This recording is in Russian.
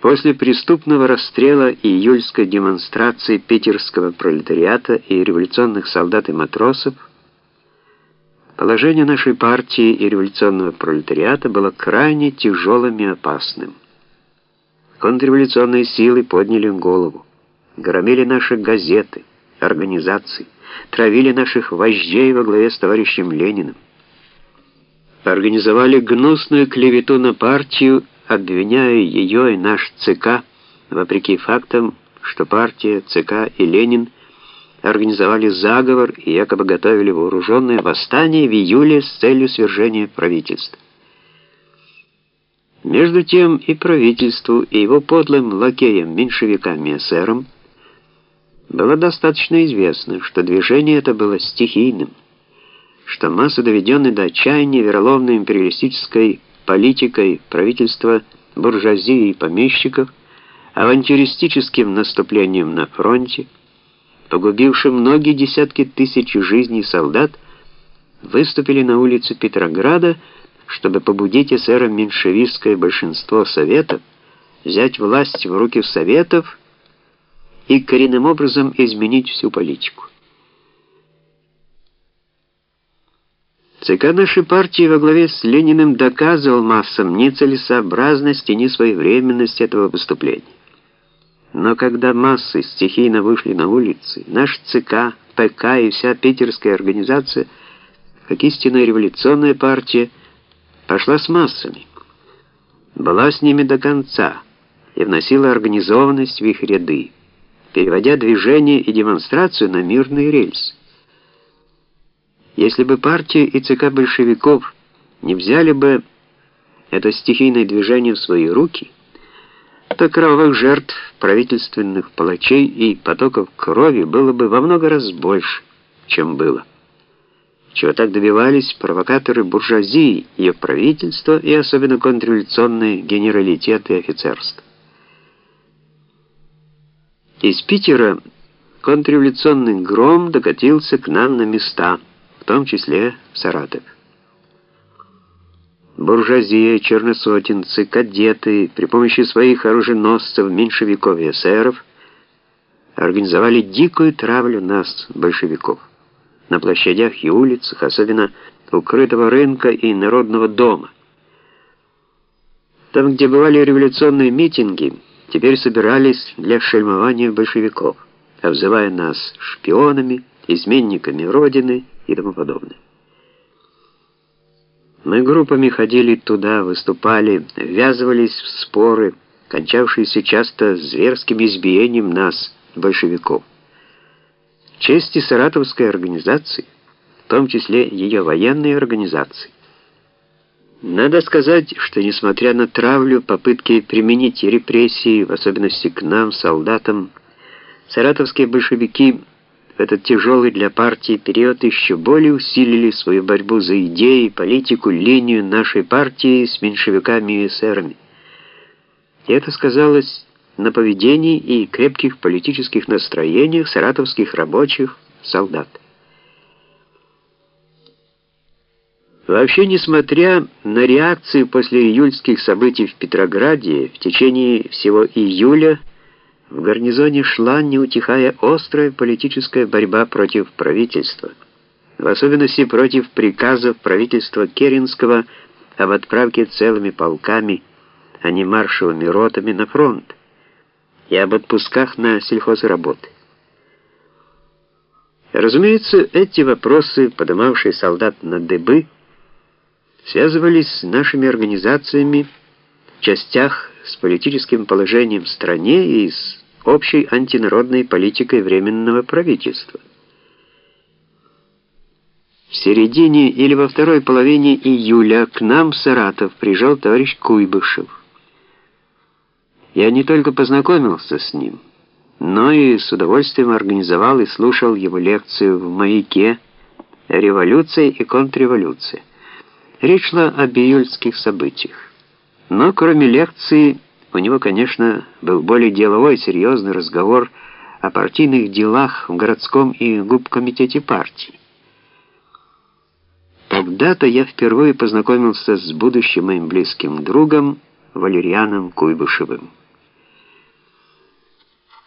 После преступного расстрела и июльской демонстрации питерского пролетариата и революционных солдат и матросов, положение нашей партии и революционного пролетариата было крайне тяжелым и опасным. Контрреволюционные силы подняли голову, громили наши газеты, организации, травили наших вождей во главе с товарищем Лениным, организовали гнусную клевету на партию обвиняя ее и наш ЦК, вопреки фактам, что партия, ЦК и Ленин организовали заговор и якобы готовили вооруженное восстание в июле с целью свержения правительства. Между тем и правительству, и его подлым лакеям, меньшевикам и эсерам было достаточно известно, что движение это было стихийным, что масса доведенной до отчаяния вероломной империалистической политикой правительства буржуазии и помещиков, авантюристическим наступлением на фронте, погубившим многие десятки тысяч жизней солдат, выступили на улице Петрограда, чтобы побудить эсеро-меньшевистское большинство Советов взять власть в руки Советов и коренным образом изменить всю политику. ЦК нашей партии во главе с Лениным доказывал массам нецелесообразность и несвоевременность этого выступления. Но когда массы стихийно вышли на улицы, наш ЦК, ПК и вся питерская организация, как истинная революционная партия, пошла с массами, была с ними до конца и вносила организованность в их ряды, переводя движение и демонстрацию на мирный рельс. Если бы партия и ЦК большевиков не взяли бы это стихийное движение в свои руки, то кровавых жертв, правительственных палачей и потоков крови было бы во много раз больше, чем было. Чего так добивались провокаторы буржуазии, ее правительства и особенно контрреволюционные генералитеты и офицерство. Из Питера контрреволюционный гром докатился к нам на места – том числе Саратов. Буржуазия, черносотенцы, кадеты при помощи своих оруженосцев, меньшевиков и эсеров организовали дикую травлю нас, большевиков, на площадях и улицах, особенно укрытого рынка и народного дома. Там, где бывали революционные митинги, теперь собирались для шельмования большевиков, обзывая нас шпионами, изменниками Родины и тому подобное. Мы группами ходили туда, выступали, ввязывались в споры, кончавшиеся часто зверским избиением нас, большевиков. Чести саратовской организации, в том числе ее военной организации. Надо сказать, что несмотря на травлю, попытки применить репрессии, в особенности к нам, солдатам, саратовские большевики этот тяжелый для партии период еще более усилили свою борьбу за идеи, политику, линию нашей партии с меньшевиками и эсерами. И это сказалось на поведении и крепких политических настроениях саратовских рабочих, солдат. Вообще, несмотря на реакцию после июльских событий в Петрограде, в течение всего июля в гарнизоне шла, не утихая, острая политическая борьба против правительства, в особенности против приказов правительства Керенского об отправке целыми полками, а не маршевыми ротами на фронт, и об отпусках на сельхозработы. Разумеется, эти вопросы, поднимавшие солдат на дыбы, связывались с нашими организациями в частях с политическим положением в стране и с общей антинародной политикой Временного правительства. В середине или во второй половине июля к нам в Саратов приезжал товарищ Куйбышев. Я не только познакомился с ним, но и с удовольствием организовал и слушал его лекцию в «Маяке» «Революция и контрреволюция». Речь шла об июльских событиях. Но кроме лекции у него, конечно, был более деловой, серьезный разговор о партийных делах в городском и губкомитете партии. Тогда-то я впервые познакомился с будущим моим близким другом Валерианом Куйбышевым.